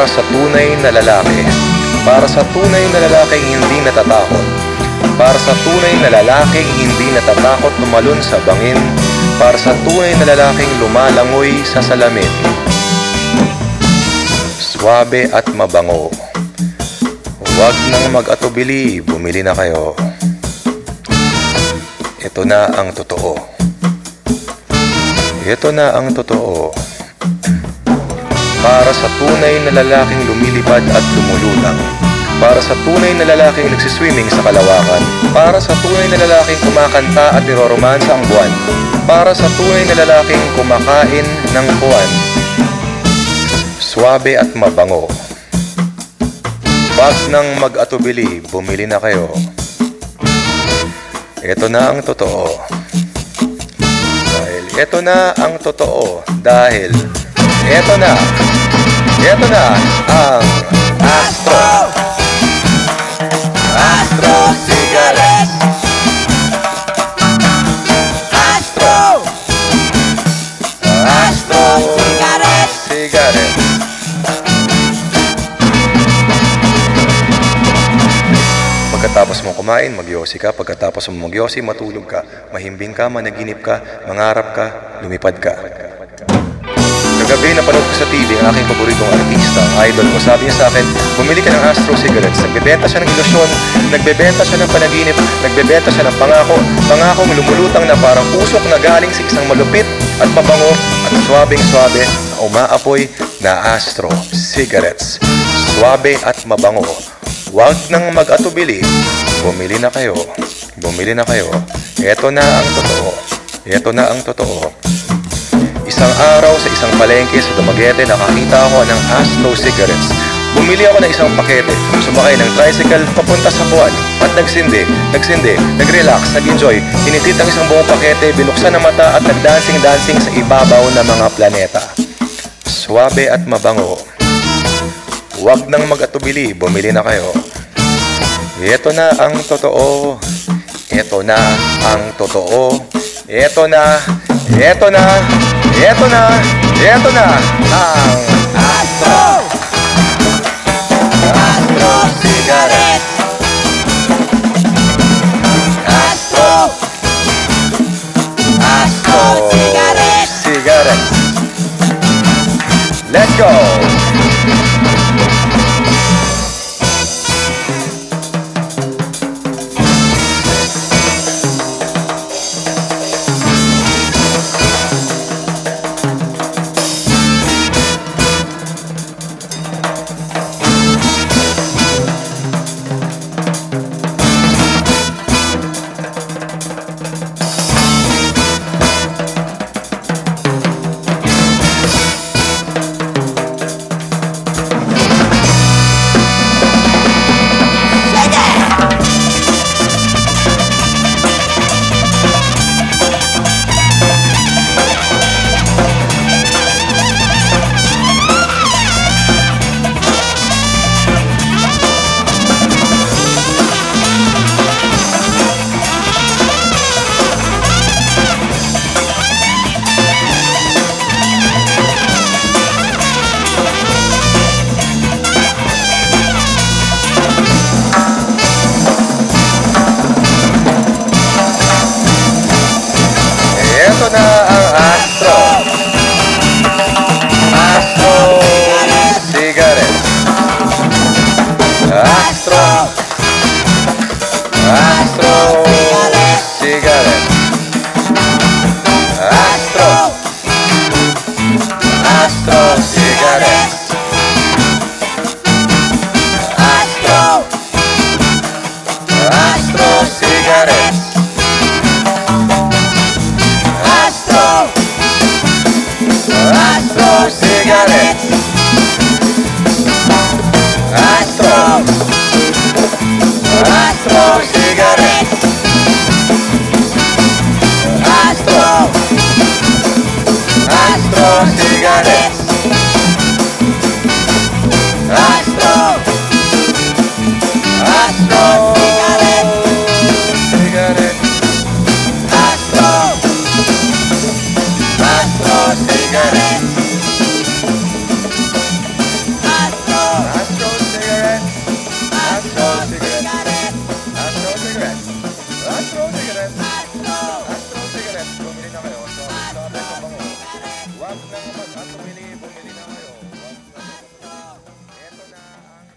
para sa tunay na lalaki. Para sa tunay na lalaking hindi natatakot. Para sa tunay na lalaking hindi natatakot tumalon sa bangin. Para sa tunay na lalaking lumalangoy sa salamin. Swabe at mabango. Huwag nang mag-atubili, bumili na kayo. Ito na ang totoo. Ito na ang totoo. Para sa tunay na lalaking lumilipad at lumulutang. Para sa tunay na lalaking nagsiswimming sa kalawakan. Para sa tunay na lalaking kumakanta at niroromansa ang buwan. Para sa tunay na lalaking kumakain ng buwan. Swabe at mabango. Wag nang mag-atubili, bumili na kayo. Ito na ang totoo. Dahil ito na ang totoo. Dahil ito na. Ito na ang Astro. Astro Cigarette. Astro! Astro Cigarette! Cigarette. Pagkatapos mo kumain, magyosi ka. Pagkatapos mo magyosi, matulog ka. Mahimbing ka, managinip ka, mangarap ka, lumipad ka. Kagabi, napanood ko sa TV ang aking paboritong artista, idol ko. Sabi niya sa akin, bumili ka ng Astro Cigarettes. Nagbebenta siya ng ilusyon, nagbebenta siya ng panaginip, nagbebenta siya ng pangako. Pangakong lumulutang na parang usok na galing sa isang malupit at mabango at swabing-swabe na umaapoy na Astro Cigarettes. Swabe at mabango. Huwag nang mag-atubili. Bumili na kayo. Bumili na kayo. Ito na ang totoo. Ito na ang totoo. Isang araw sa isang palengke sa Dumaguete, nakakita ako ng Astro Cigarettes. Bumili ako ng isang pakete, sumakay ng tricycle papunta sa buwan at nagsindi, nagsindi, nag-relax, nag-enjoy, hinitit ang isang buong pakete, binuksan ang mata at nagdancing-dancing sa ibabaw ng mga planeta. Swabe at mabango. Huwag nang mag-atubili, bumili na kayo. Ito na ang totoo. Ito na ang totoo. Ito na, ito na, ito na, ito na ang Astro! Astro Cigarette! Astro! Astro Cigarette! Oh, cigarettes. Let's go! Astro. Astro Cigarettes. Astro! Astro Cigarettes. Astro! Astro Cigarette! Cigarettes. Astro! Astro Cigarettes.